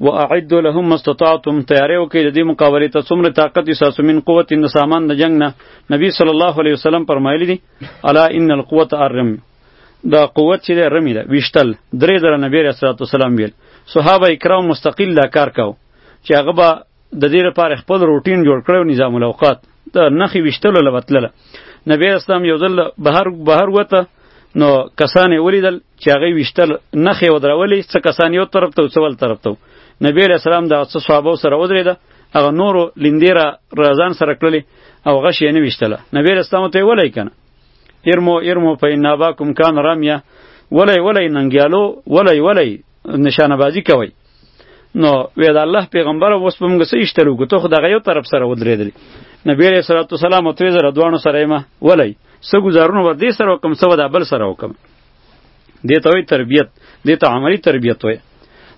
و اعد لهم ما استطعتم تیارې وکړي د دې مقابله ته څومره طاقت یې ساسو من قوت د سامان د جنگ نه نبی صلی الله علیه وسلم فرمایلی دي الا ان القوت الرم دا قوت چې ده رمی ده ویشتل درې زره نبی رسول الله صلی الله علیه وسلم ویل صحابه کرام مستقل لا کار کاو چې هغه به د دې لپاره خپل روټین جوړ کړی او نظام الاوقات د نخې ویشتلو له وتلله نبی اسلام یو ځل بهر بهر وته نو کسان یې ولیدل چې هغه ویشتل نخې ودرولې څه کسان یو طرف ته او څه بل طرف ته نبی علیه السلام د څه صحابه سره ودرېده هغه نورو لیندې را رازان سره کړلې او غش یې نه ویشتله نبی علیه السلام ته یې ولی که نه ارمو ارمو په اناباکم کان رمیا ولی ولی ننګیالو ولی ولی نشانه بازی کوئ نو وې دا الله پیغمبر اوس په موږ سره اشتلو کو ته خو دغه یو طرف سره ودرېدل نبی علیہ الصلوۃ والسلام او تریزه ردوانو سره ما ولای سه گزارونه ور دې سره وکم سو دا بل سره وکم دې ته وی تربیت دې ته عملی تربیت وی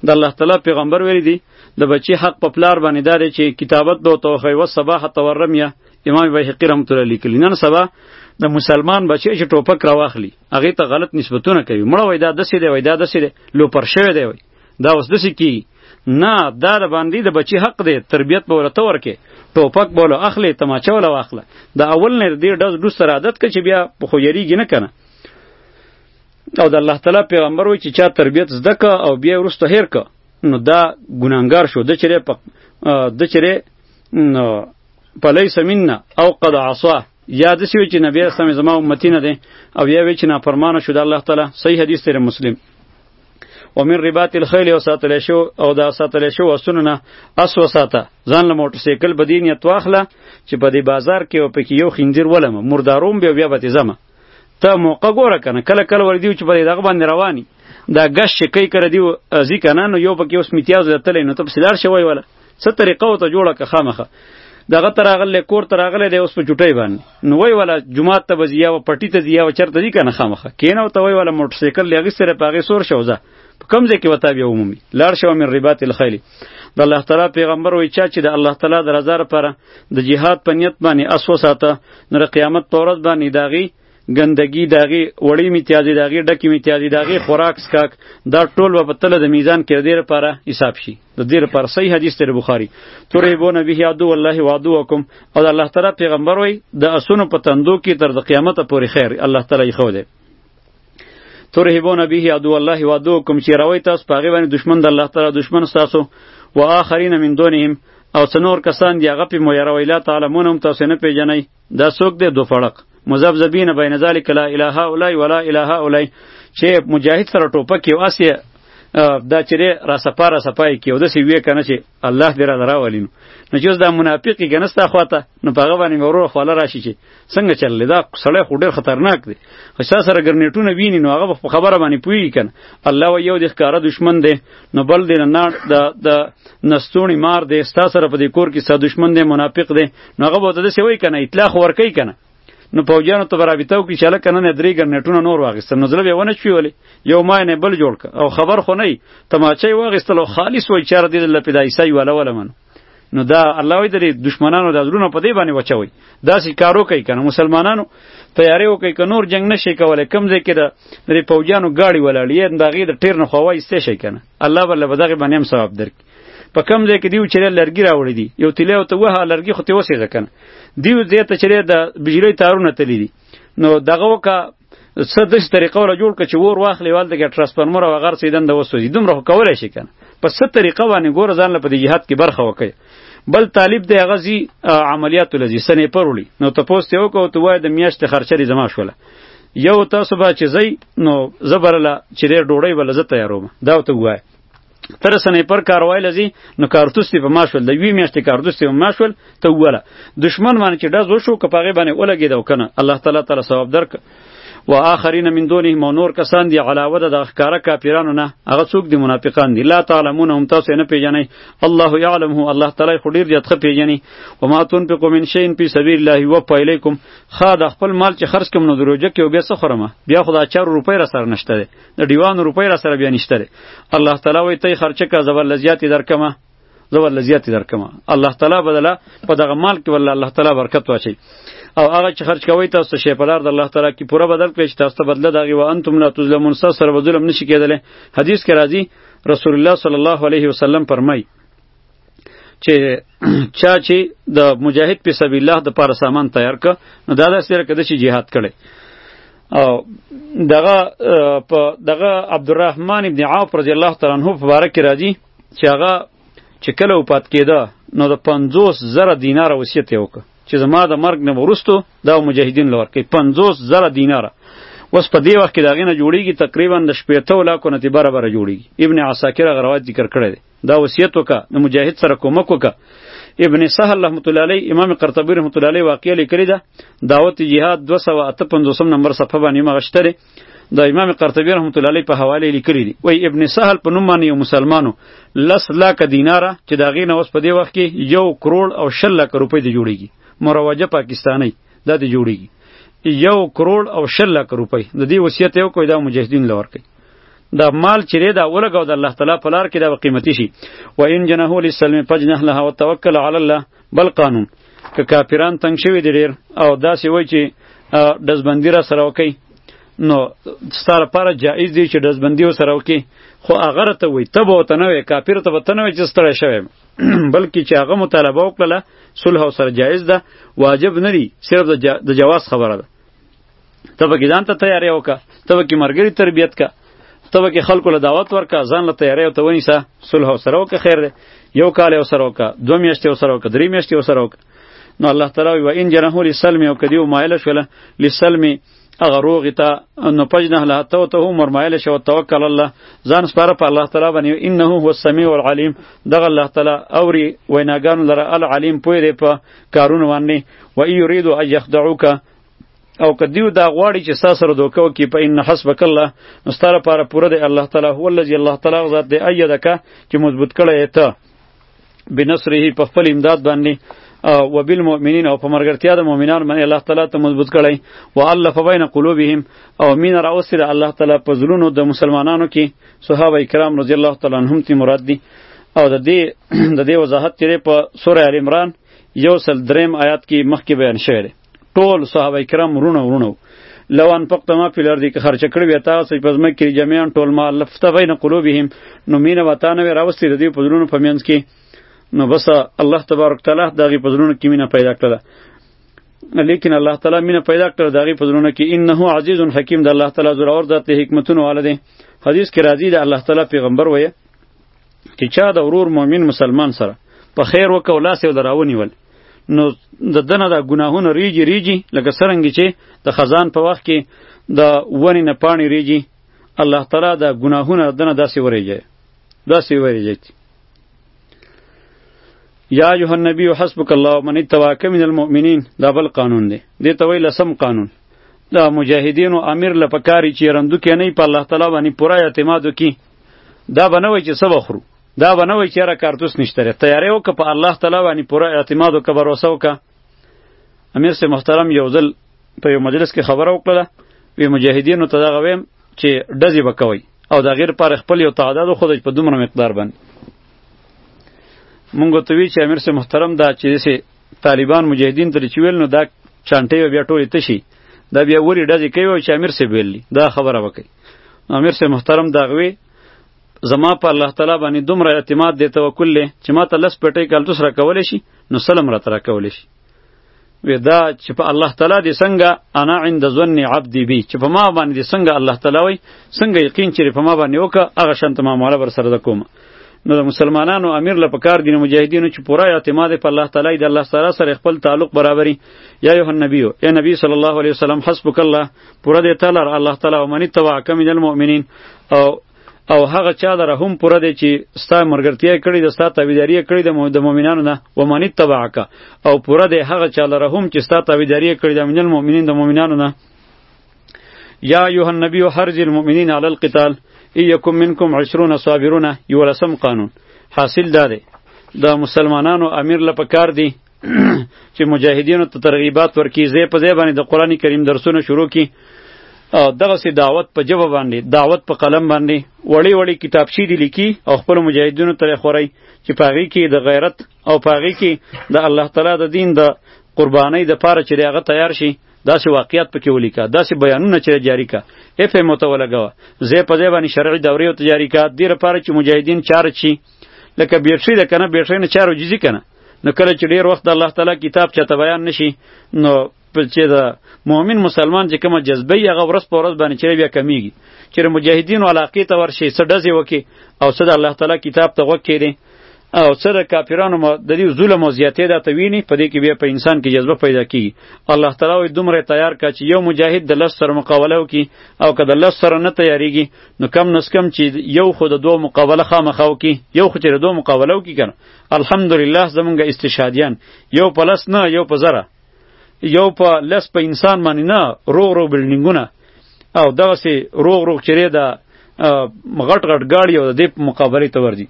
د الله تعالی پیغمبر ویری دی د بچی حق په پلار باندې دار چې کتابت دو توخی و صباح تورمیه امام بهقی رحمت الله لیکلی نن سبا د مسلمان بچی چې ټوپک راواخلی هغه ته غلط نسبتونه کوي مړه وای دا دسې دی وای دا دسې دی لو پر شوی دی وای دا اوس دسی کی نه دا د باندې د بچی حق دی تربیت به ورته ورکې ټوپک بوله اخلي تماچه ولا واخله دا اول نه دې ډز ډوس سره عادت کړي چې بیا په خو یریږي نه کنه او د الله تعالی پیغمبر وای چې چا تربیت زده که او بیا ورسته هیر که نو دا ګناهګار شو د چره د چره پلیس منا او قد عصاه یا د سوی چې نبی اسلام زما امتی نه دی او یا وی چې نافرمانه شو د الله تعالی صحیح حدیث تیر مسلم ومن رباط الخیل او ساتل شو او دا ساتل شو وسونه نه اس وساته ځان له موټر سایکل بدین یا تواخله چې په دې بازار کې او پکې یو خنجر ولم مرداروم بیا بیا به زما ته موقع ګوره کنه کله کله ور دیو چې په دغه باندې رواني دا غش شکی کړ دیو ځی کنه نو یو پکې اوس میتیاز لتل نو ته په سلار شوی ولا څه طریقه وته جوړه که خامخه دغه تراغله کور تراغله دی اوس په چټي باندې نو وای ولا جمعه ته بزیا و پټی ته زیا و چرته دی کنه خامخه کینه ته وای ولا موټر سایکل لغی سره پاغه سور شوزه په کم ځای کې وتا بیا عمومي لاړ شو من ربات الخیل د الله تعالی پیغمبر وای چا چې د الله تعالی د رضا لپاره د جهاد په نیت باندې اسو ساته نو قیامت پر ورځ باندې داغي ګندګي داغي وړي میتیازي داغي ډکی میتیازي داغي خوراک سکاک دا ټول په تل د میزان کې ډیر لپاره حساب شي د دې لپاره صحیح حدیث تر بخاری تورې بو نبی یادو والله وعدو وکم او الله تعالی پیغمبر وای د اسونو په تندو کې تر د قیامت پورې خیر الله تعالی یې خو دی ترهبون به عدو الله و عدوکم چې راوي تاسو پاغي باندې دشمن د الله تعالی دشمن تاسو و آخرین من دونهم او څنور کسان دی هغه په مو یاره ویلا تعالی مونږ تاسو نه پیژنئ دا څوک دی دو فرق مذبذبین بین ذلک لا اله الا ولا اله الا چې مجاهد سره ټوپک یو اسی دا چې را سپا را سپا یې کېو داسې وې که نه چې الله دې راله راولي نو نو چې اوس دا منافق یې که نه ستا خواته نو په هغه باندې مې ورور خوله راشي چې څنګه چللی دا سړی خو ډېر خطرناک دی خو ستا سره ګرنېټونه ویني نو هغه به په خبره باندې پوهېږي که نه الله وایي یو دې ښکاره دښمن دی نو بل دې نه د د نستوڼي مار دی ستا سره په دې کور کې ستا دښمن دی منافق دی نو هغه به ته داسې وایي که نه اطلاع خو ورکوي که نه نو پوجانو ته برابطه وکړي چې هلکه نن یې درې ګرنېټونه نور واخیستل نو زړه به یې ونه چوي ولې یو ما یې بل جوړ کړ او خبر خو نه یي تماچه یې واخیستل او خالص وایي چاره دې دله پیدا عیسی والا وله منو نو دا الله وایي درې دشمنانو د زړونو په دې باندې وچوي داسې کار وکړي که نه مسلمانانو تیاری وکړي که نور جنګ نشي کولی کوم ځای کې د درې پوجانو ګاډي ولاړ یې د هغې د ټیر نه خو وایستی شي که نه الله به له به دغې باندې هم ثواب درکړي په کم ځای کې دیو چیرې لرګي راوړي دي یو تیلی او ته وه لرګي خو ته وسې ځکه دیو دې ته چیرې د بجلی تارونه تللی دي نو دغه وکه څه دش طریقه ولا جوړ کړي چې ور واخلې وال دغه ترانسفورمر او غر سیدن د وسوځي دومره کولای شي کنه په څه طریقه باندې ګور ځان له په جهاد کې برخه وکړي بل طالب دی هغه زی عملیات لذي سنې پرولي نو ته پوسټ یو کو ته وای د میاشت خرچري زما شوله یو تاسو به چې زی نو زبرله چې ډوړی ول زه تیاروم دا ته وای تر سنایپر کاروای لذي نو کارتوس ته په ما شول د وی میاشتې کارتوس ته ما شول ته وله دشمن باندې چې داز وشو کپاغه باندې ولګید او کنه الله تعالی تعالی ثواب درک و آخرین من دونهم نور کسان دی علاوه د ښکارا کافرانو نه هغه څوک دی منافقان دی لا تعلمون هم تاسو نه پیژنئ الله یعلم هو الله تعالی خو ډیر زیات خه پیژني و ما تنفقوا من شیء فی سبیل الله و پایلیکم خا د خپل مال چې خرج کوم نو دروجه کې او بیا څه خورم بیا خدا 4 روپۍ را سره نشته د ډیوانو روپۍ را سره بیا نشته الله تعالی وایي ته یې خرچه کړه زه ورله زیاتې درکمه زه ورله زیاتې درکمه الله تعالی به دله په دغه مال کې ورله الله تعالی برکت واچوي او هغه چې خرج کوئ تاسو ته شی په لار د الله تعالی کې پوره بدل کړئ چې تاسو ته بدله د هغې و انتم لا تظلمون ستاسو سره به ظلم نشي کېدلی حدیث کې راځي رسول الله صلی الله علیه وسلم فرمایي چې چا چې د مجاهد په سبیل الله د پاره سامان تیار ک نو دا داسې لري کده چې jihad کړي او دغه په دغه عبدالرحمن ابن عوف رضی الله تعالی عنہ په باره کې راځي چې هغه چې کله وفات کېده نو د 50 زره دینار وصیت یې وکړ چې زما د مرګ نه وروسته دا مجاهدین لور کوي 50 زره دینار اوس په دې وخت کې دا غینه جوړیږي تقریبا د شپېته لاکو نه برابر جوړیږي ابن عساکر غروات ذکر کړی دی دا وصیت وکا د مجاهد سره کومک وکا ابن سهل رحمت الله علیه امام قرطبی رحمت الله علیه واقعه لیکلی ده دعوت جهاد 258 نمبر صفحه باندې مغشته ده د امام قرطبی رحمت الله علیه په حواله لیکلی دی وای ابن سهل په نوم باندې یو مسلمانو لس لاک دیناره چې دا غینه اوس په دې وخت کې یو کروڑ او شل لاک روپۍ دی جوړیږي مروجه پاکستانی دا دی جوړیږي یو کروڑ او شل لاک روپۍ د دې وصیت یو کوی دا مجاهدین لور کوي دا مال چې دی دا ولګو د الله تعالی په لار کې دا قیمتي شي و ان جنه للسلم فجنه لها وتوکل علی الله بل قانون که کافران تنگ شوی دی ډیر او داسې وای چې دزبندی را سره وکي نو ستاره پر جایز دی چې دزبندی سره وکي خو هغه ته وای ته به ته نه وای کافر ته به ته نه وای چې ستړی شوی بلکې چې هغه مطالبه وکړه صلح سره جایز ده واجب نه دی صرف د جواز خبره ده ته به ځان ته تیاری وکړه ته به مرګري تربیت کا ته به خلکو له دعوت ورکا ځان له تیاری او ته ونیسه صلح سره وکړه خیر دی یو کال او سره وکړه دوه میاشتې او سره وکړه درې میاشتې او سره وکړه نو الله تعالی و ان جنحو لسلم او کدیو مایل شوله لسلم هغه روغ ته نو پجنه له ته ته عمر مایل شو توکل الله ځان سپاره په الله تعالی باندې انه هو السمیع العلیم دغه الله تعالی اوري ویناګان لره العلیم پوی دی په کارونه باندې و ای یرید ان یخدعوک او کدیو دا غواړي چې ستا سره دوکه وکړي په ان حسبک الله نو ستا لپاره پوره دی الله تعالی هو الذي الله تعالی ذات دی ایدک چې مضبوط کړی ته بنصره په خپل امداد باندې و بالمؤمنین او په مرګرتیا د مؤمنان باندې الله تعالی ته مضبوط کړی و الله فبین قلوبهم او مین راوسره الله تعالی په زلونو د مسلمانانو کې صحابه کرام رضی الله تعالی عنهم تی مراد دي او د دې د دې وضاحت تیرې په سوره ال عمران یو سل دریم آیات کې مخکې بیان شوی دی ټول صحابه کرام ورونه ورونه لو انفقت ما فی الارض که خرچ کړی وی تاسو په ځمکه کې جميعا ټول ما لفت بین قلوبهم نو مینه وتا نه راوستي د دې په زړونو په منځ کې نو بس الله تبارک تعالی دغه په زړونو کې مینه پیدا کړله لیکن الله تعالی مینه پیدا کړ د هغې په زړونو کې انه عزیز حکیم د الله تعالی زورور ذات دی حکمتونو والا دی حدیث کې راځي د الله تعالی پیغمبر وایي چې چا د ورور مؤمن مسلمان سره په خیر وکړ لاس یې دراونیول نو د دنه د ګناهونو ریږي ریږي لکه څرنګه چې د خزان په وخت کې د ونې نه پاڼې ریږي الله تعالی د ګناهونو دنه داسې وریږي داسې وریږي یا ایه النبی حسبک الله من اتبعک من المؤمنین دا بل قانون دی دې ته وی لسم قانون دا مجاهدینو امیر له پکاري چې رندو کې نه په الله تعالی باندې پوره اعتماد وکي دا بنوي چې سبا خورو دا بنوي چې را کارتوس نشته تیارې وک په الله تعالی باندې پوره اعتماد او باور وسوکه امیر سه محترم یو ځل په یو مجلس کې خبره وکړه وی مجاهدینو ته دغه ویم چې ډزې به کوئ او د غیر پر خپل یو تعداد خو د په دومره مقدار باندې مونږ ته وی چې امیر سه محترم دا چې سه طالبان مجاهدین تر چې ویل نو دا چانټې بیا ټولې تشي دا بیا وری ډزې کوي او چې امیر سه ویلی دا خبره وکړي امیر سه محترم دا غوي زما په الله تعالی باندې دومره اعتماد دی توکل لې چې ما ته لس پټې کال تو سره کولې شي نو سلام را تر کولې شي وې دا چې په الله تعالی دې څنګه انا عند ظن عبدي بي چې په ما باندې څنګه الله تعالی وي څنګه یقین چې په ما باندې وکه هغه شان ته ما مولا بر سره کوم نو د مسلمانانو امیر له پکار دین مجاهدینو چې پورا اعتماد په الله تعالی د الله سره سره خپل تعلق برابري یا ایه النبی یا نبی صلی الله علیه وسلم حسبک الله پوره دی تلر الله تعالی او منی توا کم من المؤمنین او او هغه چا در هم پوره دی چې ستا مرګرتیا کړی د ستا تابعداري کړی د مؤمنانو نه و منی تبعک او پوره دی هغه چا لره هم چې ستا تابعداري کړی د من المؤمنین د مؤمنانو نه یا ایها النبی حرج المؤمنین علی القتال ایکم منکم 20 صابرون یولسم قانون حاصل داره د دا مسلمانانو امیر لپاره کار دی چې مجاهدینو ته ترغیبات ورکړي زی په زی باندې د قران کریم درسونه شروع کړي او دغه سي دعوت په جواب باندې دعوت په قلم باندې وړي وړي کتابچې دي لیکي او خپل مجاهدینو ته خوري چې پاغي کې د غیرت او پاغي کې د الله تعالی د دین د قربانۍ د پاره چې هغه تیار شي داسې واقعیت پکې ولیکا داسې بیانونه چې جاری کا اف متولګه زه په ځای باندې شرعي دورې او تجاری کا د لپاره چې مجاهدین چار چی لکه بیټری ده کنه بیټری نه چارو جزی کنه نو کله چې ډیر وخت الله تعالی کتاب چته بیان نشي نو چې دا مؤمن مسلمان چې کومه جذبه یې هغه ورځ په ورځ باندې چې بیا کمیږي چې مجاهدینو علاقې ته ورشي څه ډزې وکړي او څه د الله تعالی کتاب ته غوږ کړي او څه د کافرانو د دې ظلم او زیاتې دا ته ویني په دې کې بیا په انسان کې جذبه پیدا کیږي الله تعالی وي دومره تیار کا چې یو مجاهد د لس سره مقابله وکړي او که د لس سره نه تیاریږي نو کم نس کم چې یو خو د دوه مقابله خامخا وکړي یو خو چې د دوه مقابله وکړي کنه الحمدلله زمونږ استشهادیان یو په لس نه یو په زره یو په لس په انسان باندې نه روغ روغ بلډینګونه او دغسې روغ روغ چیرې د غټ غټ ګاډي او د دې مقابلې ته ورځي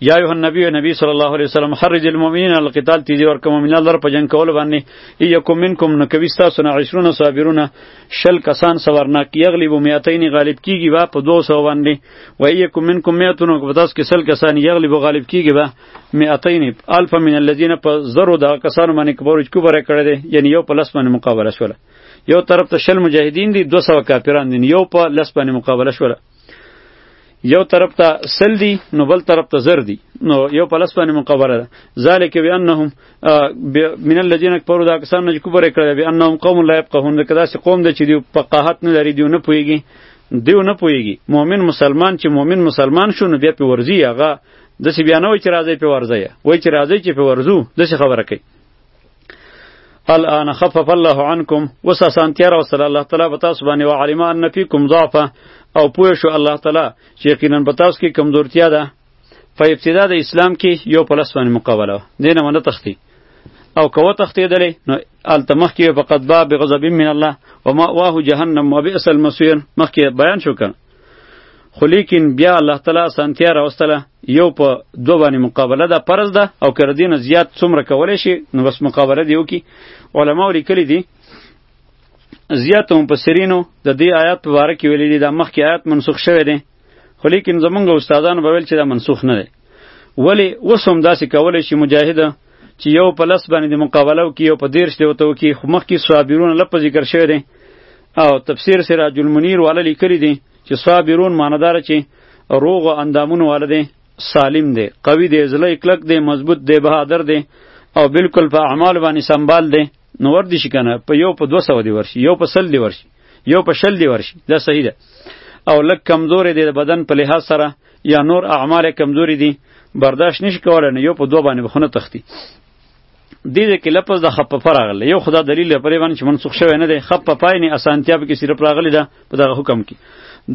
یا ایه النبی نبی صلی الله علیه وسلم حرج المؤمنین علی القتال تیزی ورک مؤمنان لر په جنگ کول باندې یکم منکم نو کوي تاسو نه 20 صابرون شل کسان سورناک یغلب میاتین غالب کیږي با په 200 باندې و یکم منکم میاتون کو تاسو کې سل کسان یغلب غالب کیږي با میاتین الف من الذین په زرو دا کسان باندې کبرج کو بره کړی دی یعنی یو په لس باندې مقابله شوله یو طرف ته شل مجاهدین دي 200 کافران دي یو په لس باندې مقابله شوله یو طرف ته سل دی نو بل طرف ته زر دی نو یو په لس باندې مقبره ده ذالک بانهم من الذين كفروا دا کسان نه کوبره کړی به انهم قوم لا يفقهون دا کداسې قوم دی چې دی په قاحت نه لري دی نه پويږي دیو نه پويږي مؤمن مسلمان چې مؤمن مسلمان شو نو بیا په ورزي هغه د سی بیا نه وای چې راځي په ورځي وای چې راځي چې په ورزو د سی خبره کوي الان خفف الله عنکم وس اسانتیا راوستله الله تعالی به تاسو باندې وعلم ان فیکم ضعف او پوه شو الله تعالی چې یقینا به تاسو کې کمزورتیا ده په ابتدا د اسلام کې یو پلس باندې مقابله دینه منه تختی او کوه تختیدلې نو التمخ کې فقط باب غضب من الله وما واه جهنم وبئس المصير مخکې بیان شو کړه خو لیکن بیا الله تعالی سنتیا راوستله یو په دو باندې مقابله ده فرض ده او که دین زیات څومره کولای شي نو بس مقابله دی وکي علما لیکلي دي زیات هم په سرینو د دې آیات په باره کې ویلي دي دا مخکې آیات منسوخ شوی دی خو لیکن زمونږ استادانو به ویل چې دا منسوخ نه دی ولی اوس هم داسې کولی شي مجاهده چې یو په لس باندې د مقابله وکړي یو په دېرش دی ورته وکړي خو مخکې صابرونه لپه ذکر شوی دی او تفسیر سراج المنیر والا لیکلی دی چې صابرون ماندار چې روغ اندامونو والا دی سالم دی قوی دی زله کلک دی مضبوط دی بهادر دی او بالکل په اعمال باندې سنبال دی نو ور دي شي کنه په یو په 200 دی ورشي یو په سل دی ورشي یو په شل دی ورشي دا صحیح ده او لک کمزوري دی بدن په لحاظ سره یا نور اعمال کمزوري دي برداشت نشي کولای نو یو په دوه باندې بخونه تختی دې دې کې لفظ د خپ پر راغلی یو خدا دلیل پرې باندې چې منسوخ شوی نه دی خپ په پای نه اسانتیا به کې صرف راغلی ده په دغه حکم کې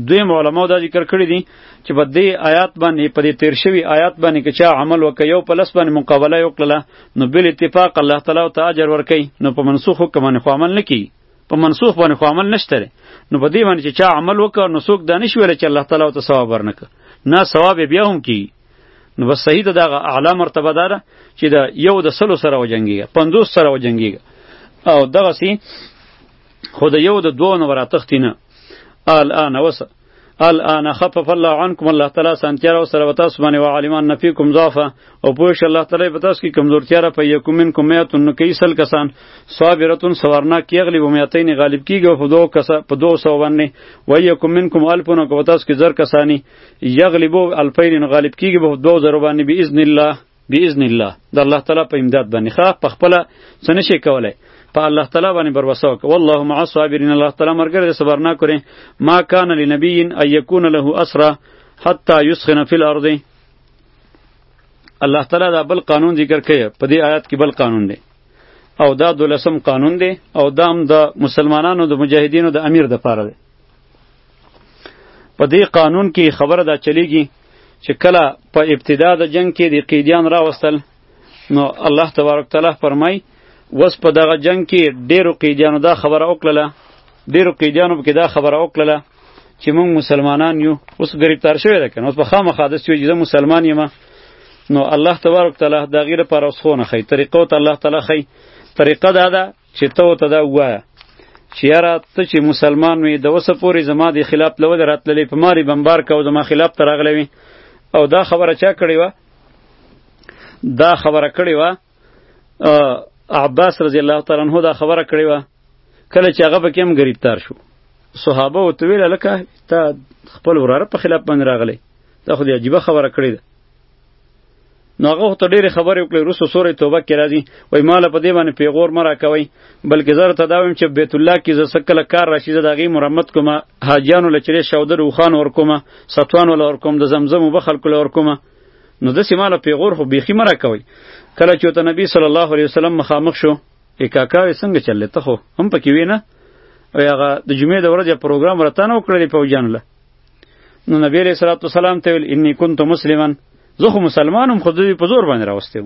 دوی علماء دا ذکر کړی دي چې په دې آیات باندې په دې تیر شوی آیات باندې کې چا عمل وکړ یو په لس باندې مقابله یو کړله نو بل اتفاق الله تعالی او تاجر ورکي نو په منسوخ حکم باندې خو عمل نه کی په منسوخ باندې خو عمل نشته نو په دې باندې چې چا عمل وکړ نو څوک دانش ویل چې الله تعالی او ته ثواب ورنکړه نه ثواب بیا هم کی نو بس صحیح ده دغه اعلی مرتبه ده چې د یو د سلو سره وجنګیږي 50 سره وجنګیږي او دغه سی خو د یو د دوه نو راتختی نه الان وس الان خفف الله عنكم الله تعالی سنتیا او سره وتا سبحانه و عالمان نفیکم ضعفا او پوش الله تعالی په تاسو کې کمزورتیا را پي کوم من کوم یت نو کې سل کسان صابرتون سورنا کېغلی و میتین غالب کیږي په دوه کس په دوه سو باندې و یکم منکم الفون کو تاسو کې زر کسانی یغلبو الفین نو غالب کیږي به دوه زره باندې باذن الله باذن الله د الله تعالی په امداد باندې ښه په خپل څه نشي کولای په الله تعالی باندې بر وسو ک والله مع الصابرین الله تعالی مرګر صبر نه کړي ما کان لنبی ان یکون له اسرا حتا یسخن فی الارض الله تعالی دا بل قانون ذکر کړي په دې آیات کې بل قانون دی او دا دولسم قانون دی او دا هم د مسلمانانو د مجاهدینو د امیر د پاره دی په دې قانون کې خبره دا چلیږي چې کله په ابتدا د جنگ کې د قیدیان راوستل نو الله تبارک تعالی فرمای وس په دغه جنگ کې ډیرو قیدیانو دا خبره وکړه ډیرو قیدیانو کې دا خبره وکړه چې موږ مسلمانان یو اوس گرفتار شوی ده کنه اوس په خامه خاده چې زه مسلمان یم نو الله تبارک تعالی دا غیر پر اوس خونه خی طریقو ته الله تعالی خی طریقه دا ده چې ته ورته دا ووایه چې یاره ته چې مسلمان وې د اوسه پورې زما د خلاف له ولې راتللې په ما دې بمبار کوه زما خلاف ته راغلی وې او دا خبره چا کړې وه دا خبره کړې وه عباس رضی الله تعالی عنه دا خبره کړې وه کله چې هغه پکې هم ګریفتار شو صحابه ورته ویل هلکه تا خپل وراره په خلاف باندې راغلی دا خو دې عجیبه خبره کړې ده نو هغه خو ته ډېرې خبرې وکړې وروسته سورې توبه کې راځي وایي ما له په دې باندې پېغور مه راکوئ بلکې زه درته دا وایم چې بیت الله کې زه څه کله کار راشي زه د هغې مرمت کوم حاجیانو له چېرې شودر اوښان ورکوم ستوان وله ورکوم د زمزم اوبه خلکو له ورکوم نو داسې ما له پېغور خو بیخي مه راکوئ کله چې ورته نبي صلی الله علیه وسلم مخامخ شو ای کاکا وې څنګه چلې ته خو هم پکې وې نه او هغه د جمعې د ورځې پروګرام راته نه وکړلې پوجان له نو نبی علیه السلام ته ویل انی کنت مسلمن زه خو مسلمانم خو دوی په زور باندې راوستم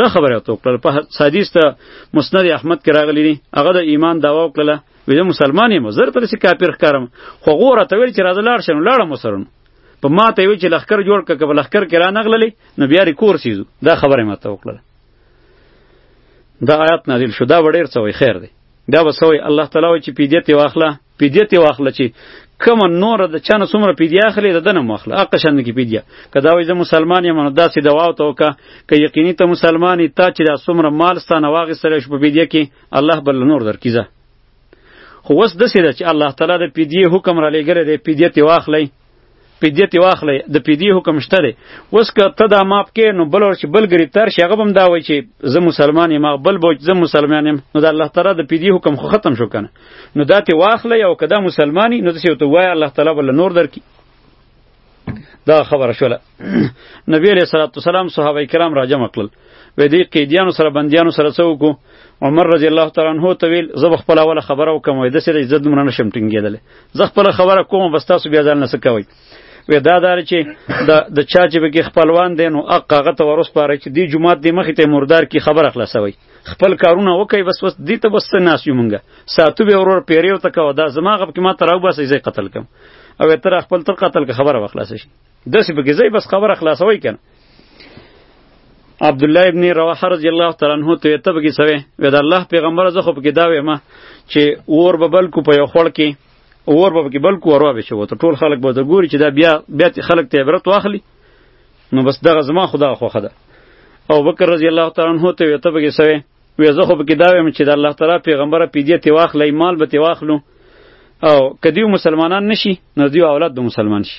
دا خبره تو کړل په حدیث ته مسند احمد کې راغلی دی هغه د ایمان داوا وکړه ویل مسلمان یم زر تر سي کافر ښکارم خو غوره ته ویل چې راځه لاړ شم لاړم وسرن په ما ته ویل چې لخر جوړ کړه په لخر کې را نغللې نو بیا ری کور سیزو دا خبره ما ته وکړه دا آیات نازل شو دا وړیر څه وای خیر دی دا وسوي الله تعالی چې پیډیت واخله پیدیه تی واخله چې کوم نور د چانه څومره پیدیه اخلي د دنه مخله اقا شند کې پیدیه کدا وای زه مسلمان یم نو داسې دوا او توکا ک یقیني ته مسلمانی تا چې دا څومره مال ستانه واغې سره شپ پیدیه کې الله بل نور درکیزه خو وس د سیده چې الله تعالی د پیدیه حکم را لګره د پیدیه تی واخلي پیدیه تی واخلې د پیدیه حکم شته دی اوس که ته دا ماپ کې نو بل ورچ بل گرفتار شي هغه هم دا وای چې زه مسلمان یم بل بوج زه مسلمان یم نو د الله تعالی د پیدیه حکم خو ختم شو کنه نو دا تی واخلې او که دا مسلمانی نو ته وای الله تعالی بل نور درکې دا خبره شوله نبی علیہ الصلوۃ والسلام صحابه کرام راجم کړل وې دې قیدیانو سره بندیانو سره څه وکړو عمر رضی الله تعالی عنہ ته ویل زه خپل اوله خبره وکم وې د سره عزت مونږ نه شم ټینګېدل زه خپل خبره کوم بس تاسو بیا ځان نه سکوي وې دا دار چې د د چا چې به خپلوان دین او اق هغه ته ورس پاره چې دی جمعات دی مخې ته مردار کی خبره خلاصوي خپل کارونه وکي بس بس دی ته بس ناس یو مونږه ساتو به ورور پیریو تکو دا زما غب کې ما تراو بس یې قتل کم او تر خپل تر قتل که خبره وخلاص شي داسې پکې ځای بس خبره خلاصوي کنه عبد الله ابن رواحه رضی الله تعالی عنہ ته ته بګی سوي و دا الله پیغمبر زه خو پکې دا وې ما چې اور به بلکو په یو خړ کې اور به پکې بلکو ورو به شو ته ټول خلک به ته ګوري چې دا بیا بیا خلک ته عبرت واخلي نو بس دغه زما خدا خو خده او بکر رضی الله تعالی عنہ ته ته بګی سوي و زه خو پکې دا وې چې دا الله تعالی پیغمبر پیډه تی واخلې مال به تی واخلو او کدیو مسلمانان نشي نو دیو اولاد د مسلمان شي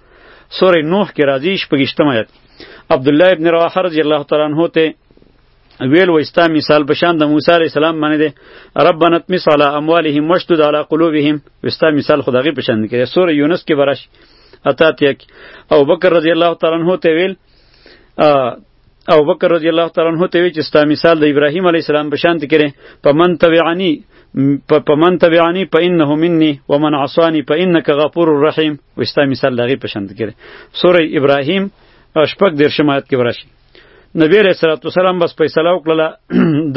سورې نوح کې راځي شپږشتم آیت عبد الله ابن رواحه رضی الله تعالی عنہ ته ویل وستا مثال بشان د موسی علی السلام باندې ده ربنا تمس علی اموالهم واشدد علی قلوبهم وستا مثال خدای په شان کې سورې یونس کې برش اتاتیک او بکر رضی الله تعالی عنہ ته ویل او بکر رضی الله تعالی عنہ ته وی چې ستا مثال د ابراهیم علی السلام په شان تکره په من تبعانی په من تبعانی په انه مني ومن عصانی په انک غفور الرحیم وستا مثال دغه په شان تکره سوره ابراهیم شپږ دیر شمایت کې ورشي نبی علیہ الصلوۃ والسلام بس فیصله وکړه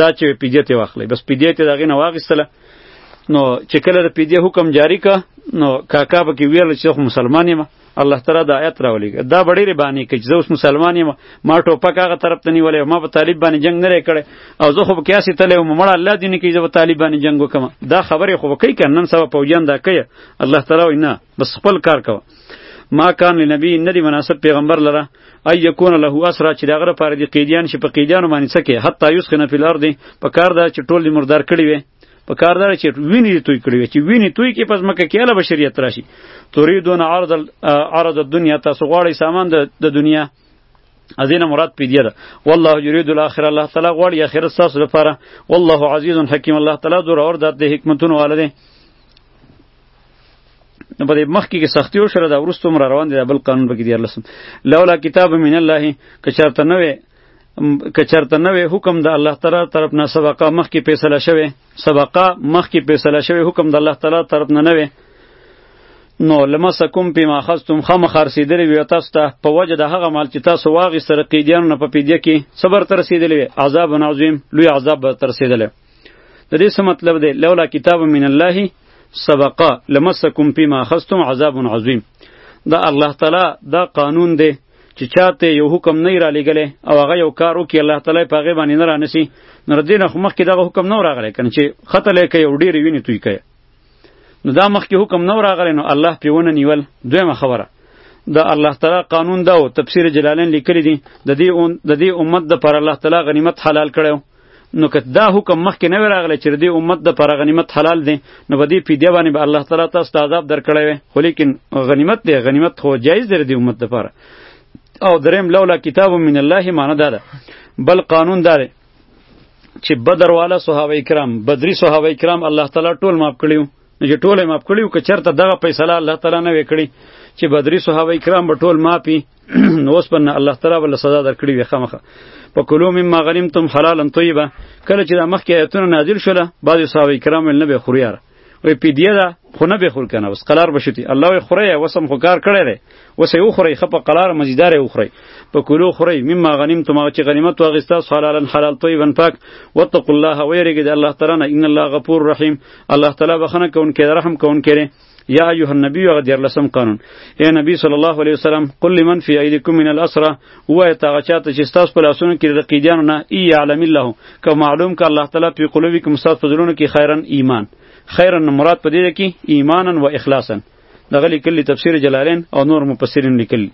دا چې پیډیا ته واخلې بس پیډیا ته دغه نه واغستله نو چې کله د پیډیا حکم جاری کا نو کاکا به کې ویل چې مسلمان یم الله تعالی دا آیت راولېږ دا به ډېرې بانې کوي چې زه اوس مسلمان یم ما ټوپک هغه طرف ته نیولی ما په طالب باندې جنګ نه دی کړی او زه خو په قیاسې تللی وم مړه الله دې نه کوي زه په طالب باندې جنګ وکړم دا خبرې خو به کوي که نن سبا پوجیان دا کوي الله تعالی وایي نه بس خپل کار کوه ما کان لنبی نه دی مناسب پیغمبر لره ای یکون له اسرا چې دغه لپاره دی قیدیان شي په قیدیانو باندې څه کې حتی یسخنه فی الارض په کار دا چې ټول مردار کړي وي په کار دار چې ویني دې توی کړی چې ویني توی کې پس مکه کې اله بشریت راشي تريدون عرض عرض الدنيا تاسو غواړی سامان د دنیا ازینه مراد پیډیا ده والله یرید الاخره الله تعالی غواړي اخرت تاسو لپاره والله عزیز حکیم الله تعالی دور اور ذات د حکمتونو والده نو په دې مخ کې سختی او شر دا ورستو مر روان دي بل قانون بګی دی الله سم لولا کتاب من الله که شرط نه وي که چرته نه وي حکم د الله تعالی طرف نه سبقه مخکې فیصله شوی سبقه مخکې فیصله شوی حکم د الله تعالی طرف نه نه وي نو لمسکم پی ماخذتم خامخار سیدلی وی تاسو ته په وجه د هغه مال چې تاسو واغی سره قیدیانو نه په پیدیه کې صبر تر سیدلی وی عذاب عظیم لوی عذاب به تر سیدلی د دې څه مطلب دی لولا کتاب من الله سبقا لمسکم پی ماخذتم عذاب عظیم دا الله تعالی دا قانون دی چې چاته یو حکم نه رالیږلی او هغه یو کار وکړي الله تعالی په هغې باندې نه رانیسي نو له دې نه خو مخکې دغه حکم نه راغلی که نه چې خطل یې کوي او ډېرې وینې توی کوي نو دا مخکې حکم نه راغلی نو الله پرې ونه نیول دویمه خبره د الله تعالی قانون دا و تفسیر جلالین لیکلی دي د دې د دې امت د پر الله تعالی غنیمت حلال کړو نو که دا حکم مخکې نه وی راغلی چې دې امت د پر غنیمت حلال دی نو په دې پیډیا باندې به الله تعالی تاسو ته عذاب درکړی وي خو لیکن غنیمت دی غنیمت خو جایز دی دې امت لپاره او دریم لولا کتاب من الله معنی دا ده بل قانون دا دی چې بدر والا صحابه کرام بدری صحابه کرام الله تعالی ټول معاف کړیو نو چې ټول معاف کړیو که چرته دغه فیصله الله تعالی نه وکړي چې بدری صحابه کرام به ټول معافي نو اوس پر الله تعالی بل سزا درکړي وي خامخه په کلو مما غنیمتم حلالا طیبا کله چې د مخکې آیتونه نازل شول بعضې صحابه کرام ویل نه به خورو یاره وی پیدیه ده خو نه به خور کنه اوس قلار بشتی الله وی خوره اوس هم خو کار کړی دی اوس یې وخورئ ښه په قلار مزیدار یې وخورئ په کلو خورئ مما غنیمتم هغه چې غنیمت واخیسته تاسو حلالا حلال طیبا پاک واتقوا الله ویرېږئ د الله تعالی نه ان الله غفور رحیم الله تعالی بخښنه کوونکی رحم کوونکی دی یا ایها النبی هغه دیارلسم قانون ای نبی صلی الله علیه وسلم قل لمن فی ایدیکم من الاسرى وای تا هغه چاته چې ستاسو په لاسونو کې د قیدیانو نه ای یعلم الله که معلوم که الله تعالی په قلوبکم ستاسو په زړونو کې خیرن ایمان خیرن مراد په دې کې ایمانا و اخلاصا دغه لیکلی تفسیر جلالین او نور مفسرین لیکلی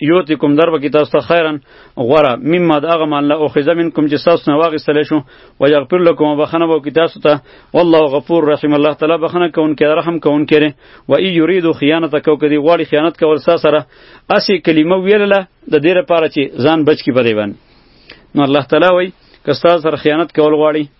یوتیکم در بکی تاسو ته خیرا غوره مما دغه مال له اخذ منکم چې تاسو نه واغستل شو و یغفر لكم بخنه بو کی تاسو ته والله غفور رحیم الله تعالی بخنه کون کې رحم کون کړي و ای یرید خیانت کو کدی غواړي خیانت کول سره اسی کلمه ویلله د دې لپاره چې ځان بچ کی پدی باندې نو الله تعالی وای که تاسو سره خیانت کول غواړي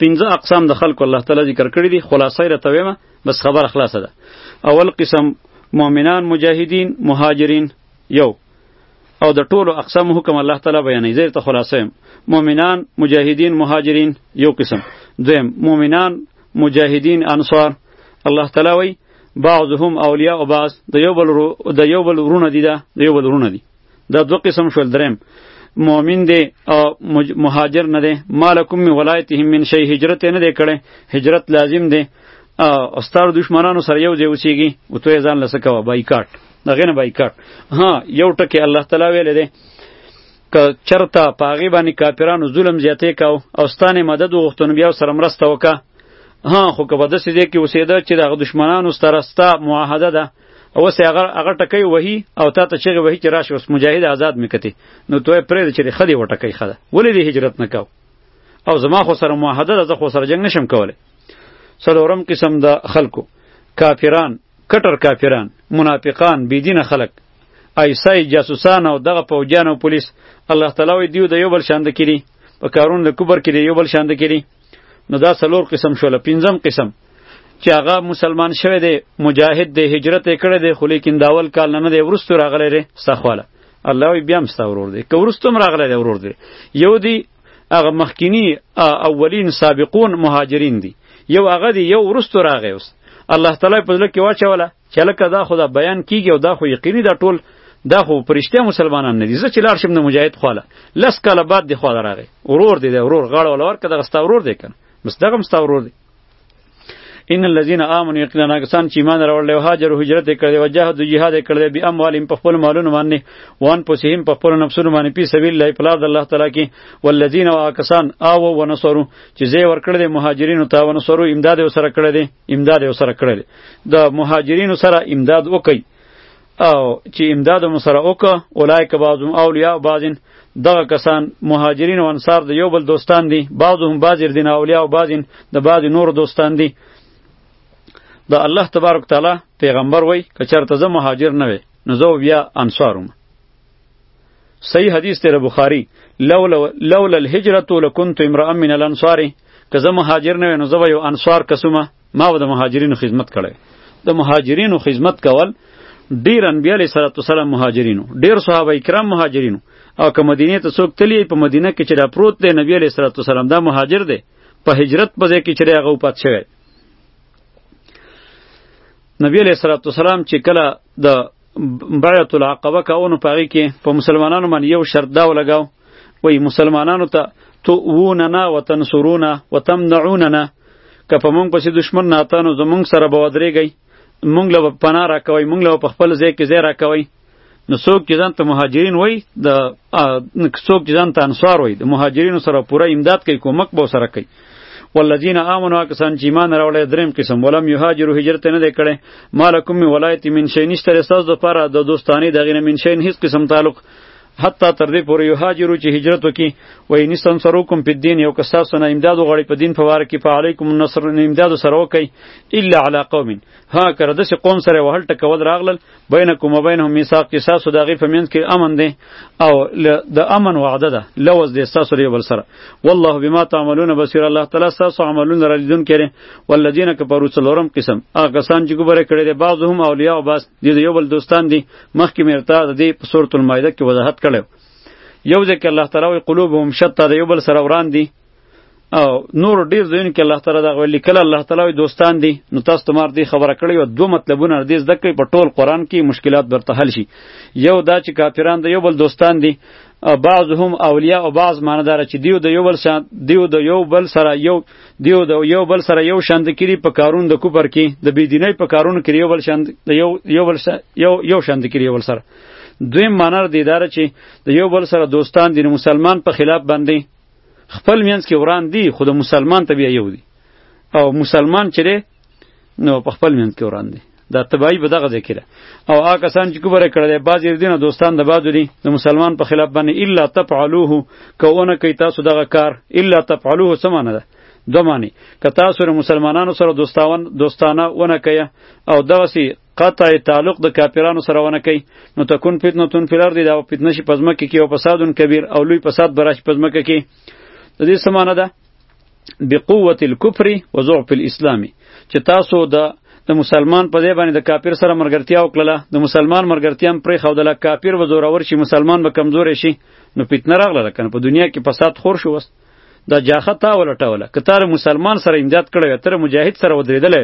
پنځه اقسام د خلکو الله تعالی ذکر کړی دي خلاصه را تویم بس خبر خلاصه ده اول قسم مؤمنان مجاهدین مهاجرین یو او د ټولو اقسام حکم الله تعالی بیانوي زیر ته خلاصه یم مؤمنان مجاهدین مهاجرین یو قسم دویم مؤمنان مجاهدین انصار الله تعالی وی بعضهم اولیاء بعض د یو بل د یو بل ورونه دي دا د یو بل ورونه دي دا دو قسم شول درم مؤمن دی او مهاجر نه دی مالکم من ولایتهم من شی هجرت نه دی کړي هجرت لازم دی او ستار دشمنانو سره یو ځای اوسیږي او ته ځان لسه کوه بایکاټ دغه نه بایکاټ ها یو ټکی الله تعالی ویل دی که چرته پاغي باندې کاپیرانو ظلم زیاتې کاو او ستانه مدد وغوښتنو بیا سره مرسته وکا ها خو که بده سې دې کې اوسېده چې دغه دشمنانو سره ستا معاهده ده او سه هغه هغه ټکی وهی او تا ته چیغه وهی چې راشه اوس مجاهد آزاد میکتی نو توې پرې چې خدي وټکی خده ولې دې هجرت نکاو او زما خو سره معاهده ده زه خو سره جنگ نشم کوله څلورم قسم د خلکو کافران کټر کافران منافقان بيدینه خلک ایسای جاسوسان او دغه پوجان او پولیس الله تعالی دیو د یو بل شاند کړي په کارون د کوبر کې یو بل شاند کړي نو دا څلور قسم شول پنځم قسم چې هغه مسلمان شوی دی مجاهد دی هجرت یې کړی دی خو لیکن د اول کال نه نه دی وروستو راغلی دی ستا خواله الله وایي بیا هم ستا ورور دی که وروستو هم راغلی دی ورور دی یو دی هغه مخکینی اولین سابقون مهاجرین دی یو هغه دی یو وروستو راغی اوس الله تعالی په زړه کې واچوله چې لکه دا خو دا بیان کیږي او دا خو یقیني دا ټول دا خو پرشته مسلمانان نه دي زه چې لاړ شم د مجاهد خواله لس کاله بعد دی خواله راغی ورور دی دی ورور غاړه ولا ورکه دغه ستا ورور دی کنه بس دغه هم ستا ورور دی ان الذين امنوا یقینا ناکسان چې ایمان راوړل او هاجر هجرت کړي او جهاد جهاد کړي به اموالهم په خپل مالونو باندې وان پوسیم په خپل نفسونو باندې په سبیل الله په لار د الله تعالی کې والذین واکسان او ونصرو چې زی ور کړل مهاجرینو ته ونصرو امداد وسره کړل امداد وسره کړل د مهاجرینو سره امداد وکي او چې امداد مو سره وکه اولایک بعضهم اولیاء بعضن دغه کسان مهاجرین او انصار د یو بل دوستان دي بعضهم بعض دین اولیاء او بعضن د بعض نور دوستان دي د الله تبارک تعالی پیغمبر وای که چرته زه مهاجر نه وې نو زه بیا انصاروم صحیح حدیث تیر بخاری لولا لولا الهجرة لکنت امرأ من الانصار که زه مهاجر نه وې نو زه به یو انصار کسومه ما به د مهاجرینو خدمت کړی د مهاجرینو خدمت کول ډیر انبیاء علیه صلوات والسلام مهاجرینو ډیر صحابه کرام مهاجرینو او که مدینه ته څوک تلی په مدینه کې چې را پروت دی نبی علیه صلوات والسلام دا مهاجر دی په هجرت په ځای کې چې هغه وپات شوی نبی علیه صلوات والسلام چې کله د بیعت العقبه کاوه نو په هغې کې په مسلمانانو باندې یو شرط دا ولګاو وایي مسلمانانو ته تؤوننا وتنصرونا وتمنعوننا که په موږ پسې دشمن ناته نو زموږ سره به ودرېږئ موږ له به پناه راکوئ موږ له به په خپل ځای کې ځای راکوئ نو څوک چې ځان ته مهاجرین وای د څوک چې ځان ته انصار وای د مهاجرینو سره پوره امداد کوي کومک به سره کوي والذین آمنوا کسان چې ایمان راوړی دریم قسم ولم یهاجروا هجرت نه دی کړی مالکم من ولایت من شی نشته رساز د پاره د دوستانی د غینه من شی هیڅ قسم تعلق حتی تر دې پورې یهاجرو چې هجرت وکي و ان سنسروکم په دین یو کس تاسو نه امداد غړي په دین په واره کې په علیکم النصر نه امداد سره وکي الا علی قوم ها کړه د قوم سره وهل ټکول راغلل بینکم و بینهم میثاق کې تاسو د هغې په منځ کې امن دی او د امن وعده ده لوز دی ستاسو یو بل سره والله بما تعملون بصیر الله تعالی ستاسو عملونه را لیدون کړي والذین کفروا څلورم قسم هغه کسان چې ګبره کړي دي بعضهم اولیاء او بعض د یو بل دوستان دي مخکې مرتا د دې په سورۃ المائده کې وضاحت کړو یو ځکه الله تعالی قلوبهم شتا د یو بل سره وران دي او نور ډیر ځایونه کې الله تعالی دا ویلي کله الله تعالی وي دوستان دي نو تاسو ته مار دې خبره کړې او دوه مطلبونه دې زده کړئ په ټول قرآن کې مشکلات برته حل شي یو دا چې کافران د یو بل دوستان دي بعضهم اولیاء او بعض ماندار چې دیو د یو بل سره دیو د یو بل سره یو دیو د یو بل سره یو شاند کړي په کارون د کوپر کې د بيدینۍ په کارون کې یو بل شاند یو یو بل یو یو شاند کړي یو بل سره دویم مانر دیدار چې د یو بل سره دوستان دین مسلمان په خلاف باندې خپل مینس کې وران دي خو د مسلمان ته بیا یو دي او مسلمان چې دی نو په خپل مینس کې وران دي دا تبایی به دغه ذکر او هغه کسان چې کوبره کړل بعض دینه دوستان د بعض دي د مسلمان په خلاف باندې الا تفعلوه کوونه کوي تاسو دغه کار الا تفعلوه سمانه ده دو معنی که تاسو له مسلمانانو سره دوستاون دوستانه ونه کیه او دغسی قطع تعلق د کافرانو سره ونه کوي نو تکون فتنه تون فلر دی دا فتنه شي پزمکه کې او فسادون کبیر او لوی فساد براش پزمکه کې د دې سمانه ده بقوت الكفر وضعف الاسلام چې تاسو د د مسلمان په ځای باندې د کافر سره مرګرتیا وکړه د مسلمان مرګرتیا هم پرې خودله کافر و زورور شي مسلمان به کمزور شي نو فتنه راغله کنه په دنیا کې فساد خور شو وست دا جاخه تا ولټوله که تار مسلمان سره امداد کړی تر مجاهد سره ودرېدل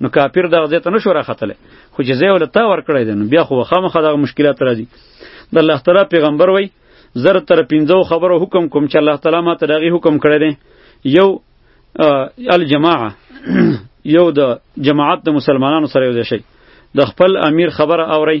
نو کافر دغه ځای ته نشو راختل خو چې زه ولته ور کړی دی نو بیا خو خامخا دغه مشکلات راځي د الله تعالی پیغمبر وای زر تر پنځو خبرو حکم کوم چې الله تعالی ما ته دغه حکم کړی دی یو الجماعه یو د جماعت د مسلمانانو سره یو ځای شي د خپل امیر خبره اوري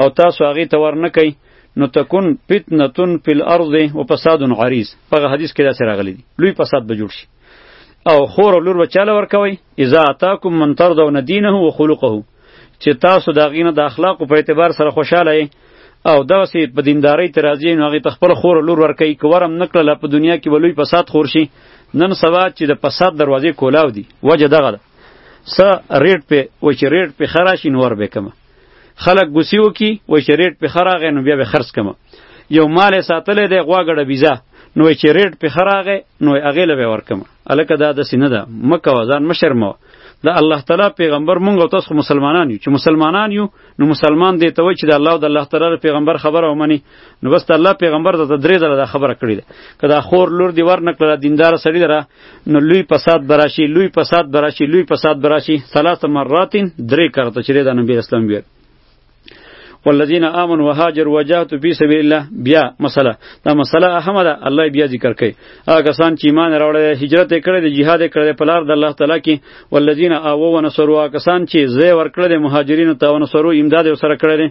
او تاسو هغه ته ورنه کوي نو تکون فتنتون فی الارض و فساد عریض په حدیث کې دا سره غلي دي لوی فساد به جوړ شي او خور او لور بچاله ورکوي اذا اتاکم من ترضون دینه و خلقه چې تاسو دا غینه د اخلاق په اعتبار سره خوشاله یې او دا سي په دیندارۍ ترازی نو هغه تخپل خور او لور ورکوي کورم نکړه په دنیا کې ولوی فساد خور شي نن سبا چې د فساد دروازې کولاو دي وجه دغه س ریټ په و چې ریټ په خراشین ور به کما خلک ګوسی وکي وای چې ریټ په خراغه نو بیا به خرڅ کم یو مال ساتلې دی غواګړه بیزه نو چې ریټ په خراغه نو هغه له ورکم الکه دا د سینه ده مکه وزن مشرمو د الله تعالی پیغمبر مونږ او تاسو مسلمانان یو چې مسلمانان یو نو مسلمان دی ته وای چې د الله او د الله تعالی پیغمبر خبره ومني نو بس د الله پیغمبر ته درې ځله دا خبره کړې ده که دا خور لور دی ور نکړه دیندار سړی دره نو لوی فساد براشي لوی فساد براشي لوی فساد براشي ثلاث مرات درې کرته چې د نبی اسلام ویل والذین آمنوا وهاجروا وجاهدوا فی سبیل الله بیا مسله دا مسله اهمه ده الله بیا ذکر کوي هغه کسان چې ایمان راوړل هجرت کړی دی jihad کړی په لار د الله تعالی کې والذین آووا ونصروا کسان چې زوی ورکړل دی مهاجرینو ته ونصروا امداد سره کړی دی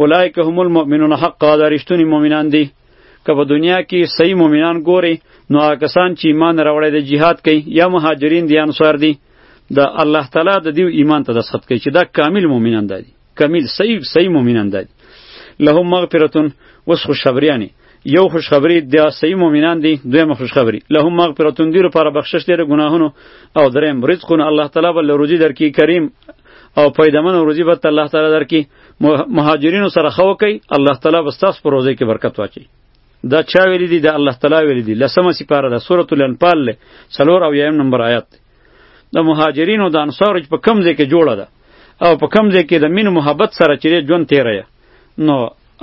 اولئک هم المؤمنون حقا دا رښتونی مؤمنان دي که په دنیا کې صحیح مؤمنان ګوري نو هغه کسان چې ایمان راوړی د جهاد کوي یا مهاجرین دي انصار دي د الله تعالی د دیو ایمان ته دسخت کوي چې دا کامل مؤمنان دي کامل صحیح صحیح مؤمنان دي لهم مغفرتون وس خوشخبریانی یو خوشخبری د صحیح مؤمنان دي دویم خوشخبری لهم مغفرتون دی لپاره بخشش لري ګناهونو او دریم رزقونه الله تعالی بل روزي درکې کریم او پیدمن روزي به الله تعالی درکې مهاجرینو سره خو کوي الله تعالی به تاسو پر روزي کې برکت واچي دا چا ویل دي د الله تعالی ویل دي لسمه سپاره د سوره الانفال له څلور او یم نمبر آیات د مهاجرینو د انصار په کم ځای کې جوړه ده او په کم ځای کې د مین محبت سره چې ژوند تیریا نو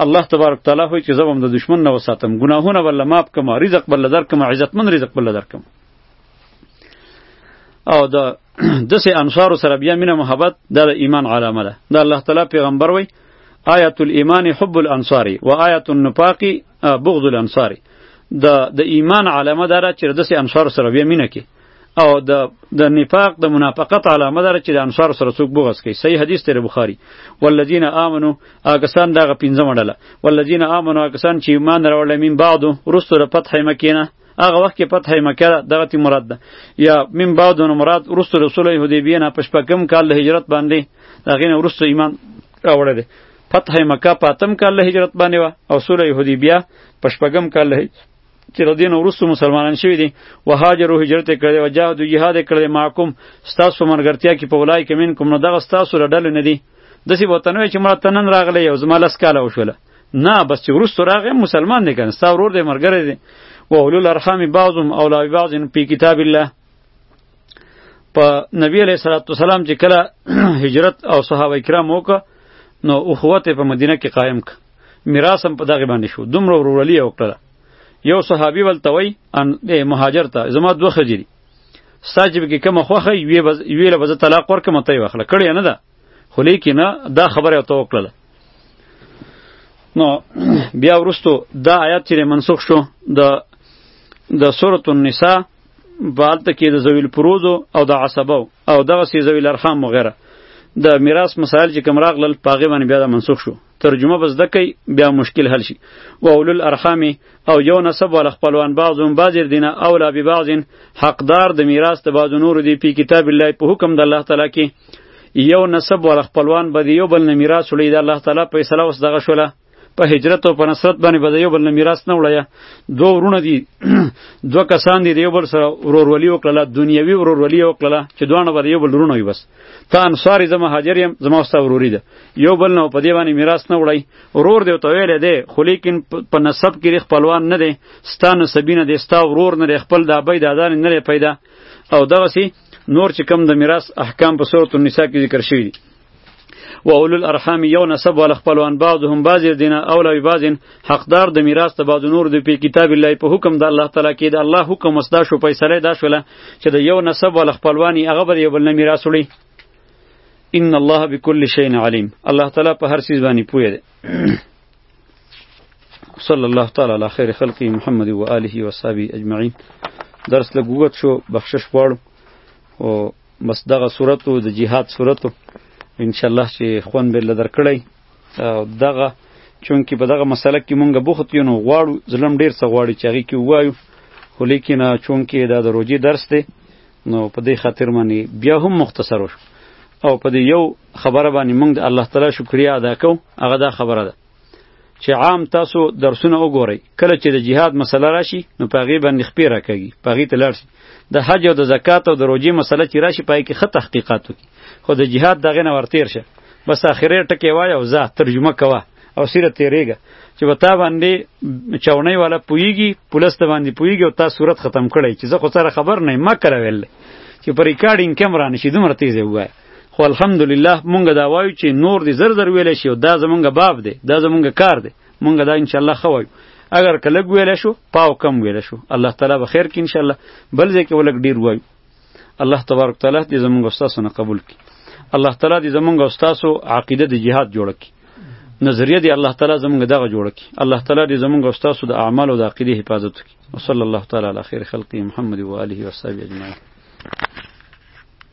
الله تبارک تعالی وایي چې زه به د دشمن نه وساتم ګناهونه به له معاف کړم رزق به له درکړم عزتمن رزق به له درکړم او د دسه انصار سره بیا مینه محبت د ایمان علامه ده د الله تعالی پیغمبر وای آیت الایمان حب الانصار و آیت النفاق بغض الانصار د د ایمان علامه ده چې د دسه انصار سره بیا مینه کی او د د نفاق د منافقت علامه ده چې د انصار سره څوک بغض کوي صحیح حدیث تیر بخاری والذین آمنو اګسان دغه پنځمه ډله والذین آمنو اګسان چې ایمان راوړل مين بعدو رستو د فتح مکینه هغه وخت کې فتح مکه ده دغه تی مراد ده یا من بعد نو مراد ورسته رسول حدیبیه نه پشپکم کال له هجرت باندې هغه نه ورسته ایمان راوړل دي فتح مکه پاتم کال له هجرت باندې وا او سوره حدیبیه پشپکم کال له چې د دین ورسته مسلمانان شوی دي وهاجرو هجرت کړي او جهاد او جهاد کړي ماکم ستاسو مرګرتیا کې په ولای کې منکم نو دغه ستاسو رډل نه دي دسی وطنوي چې مړه تنن راغلی او زما لس کاله وشوله نه بس چې ورستو راغی مسلمان دی کنه ستا ورور دی مرګره دی و اولو الارحام بعضهم اولا ببعض فی کتاب الله په نبی علیه الصلاۃ والسلام چې کله هجرت او صحابه کرام وکړه نو اخوت په مدینه کې قائم ک میراث هم په دغه باندې شو دومره ورورلی وکړه یو صحابي ولته وای ان مهاجر ته زما دوه خجری ساجب کې کوم خوخه وی ویله بز طلاق ورکه متي واخله کړی نه ده خو لیکنه دا خبره ورته وکړله نو بیا وروستو دا آیات چې منسوخ شو د د سورۃ النساء په هلته کې د ذویل پروزو او د عصبو او دغسې ذویل ارحام وغیره د میراث مسایل چې کوم راغلل په هغې باندې بیا دا منسوخ شو ترجمه به زده کوي بیا مشکل حل شي و اولو الارحام او یو نسب والا خپلوان بعضهم بعض دینه اولا ببعض حقدار د میراث د بعضو نور دی په کتاب الله په حکم د الله تعالی کې یو نسب والا خپلوان به یو بل نه میراث وړي د الله تعالی په فیصله اوس دغه شوله په هجرت او په نصرت باندې به یو بل نه میراث نه وړی دوه ورونه دي دوه کسان دي یو بل سره ورورولي وکړله دنیوي ورورولي وکړله چې دواړه به یو بل ورونه وي بس ته انصاری زه مهاجر یم زما ستا وروری ده یو بل نه په دی باندې میراث نه وړی ورور دی ته ویل دی خو لیکن په نسب کې خپلوان نه دی ستا نسبینه دی ستا ورور نه دی خپل د ابي دادا نه لري پیدا او دغه سی نور چې کم د میراث احکام په سورۃ النساء کې ذکر شوی دی و اولو الارحام یو نسب ول خپلوان بعضهم بعض دینه اولا ببعض حقدار د میراث ته بعد نور د پی کتاب الله په حکم د الله تعالی کې د الله حکم وسدا شو فیصله دا شوله چې د یو نسب ول خپلوانی هغه بر یو بل نه میراث وړي ان الله بكل شيء عليم الله تعالی په هر چیز باندې پوهه ده صلی الله تعالی علی خیر خلقی محمد و آله و صحبه اجمعین درس لګوت شو بخشش غواړو او بس دغه صورت د جهاد صورت ان شاء الله چې خوان به لدر کړی دغه چونکی په دغه مسله کې مونږ بوخت یو نو غواړو ظلم ډیر څه غواړي چې هغه کې وایو خو لیکنه چونکی دا د روجي درس دی نو په دې خاطر باندې بیا هم مختصر وشو او په دې یو خبره باندې مونږ د الله تعالی شکریا ادا کوو هغه دا خبره ده چې عام تاسو درسونه وګورئ کله چې د جهاد مسله راشي نو په هغې باندې خپې راکږي په هغې ته لاړ شي د حج او د زکات او د روژې مسله چې راشي په هغې کې ښه تحقیقات وکړي خو د جهاد دغه نه ورتیر شه بس اخره ټکی وای او زه ترجمه کوه او سیره تیریږه چې به تا باندې چاونۍ والا پویږي پولیس ته باندې پویږي او تا صورت ختم کړی چې زه خو سره خبر نه ما کړه ویل چې پر ریکارډینګ کیمرا نشي دومره تیز وای خو الحمدلله مونږ دا وایو چې نور دې زر زر ویل شي او دا زمونږ باب دی دا زمونږ کار دی مونږ دا ان شاء الله خو وایو اگر کلګ ویل شو پاو کم ویل شو الله تعالی به خیر کې ان شاء الله بل ځکه ولګ ډیر وایو الله تبارک تعالی دې زمونږ استادو نه قبول کړي الله تعالی دې زمونږ استادو عقیده د جهاد جوړ کړي نظریه دې الله تعالی زمونږ دغه جوړ کړي الله تعالی دې زمونږ استادو د اعمال او د عقیده حفاظت کړي وصلی الله تعالی علی خیر خلقی محمد و آله و صحبه اجمعین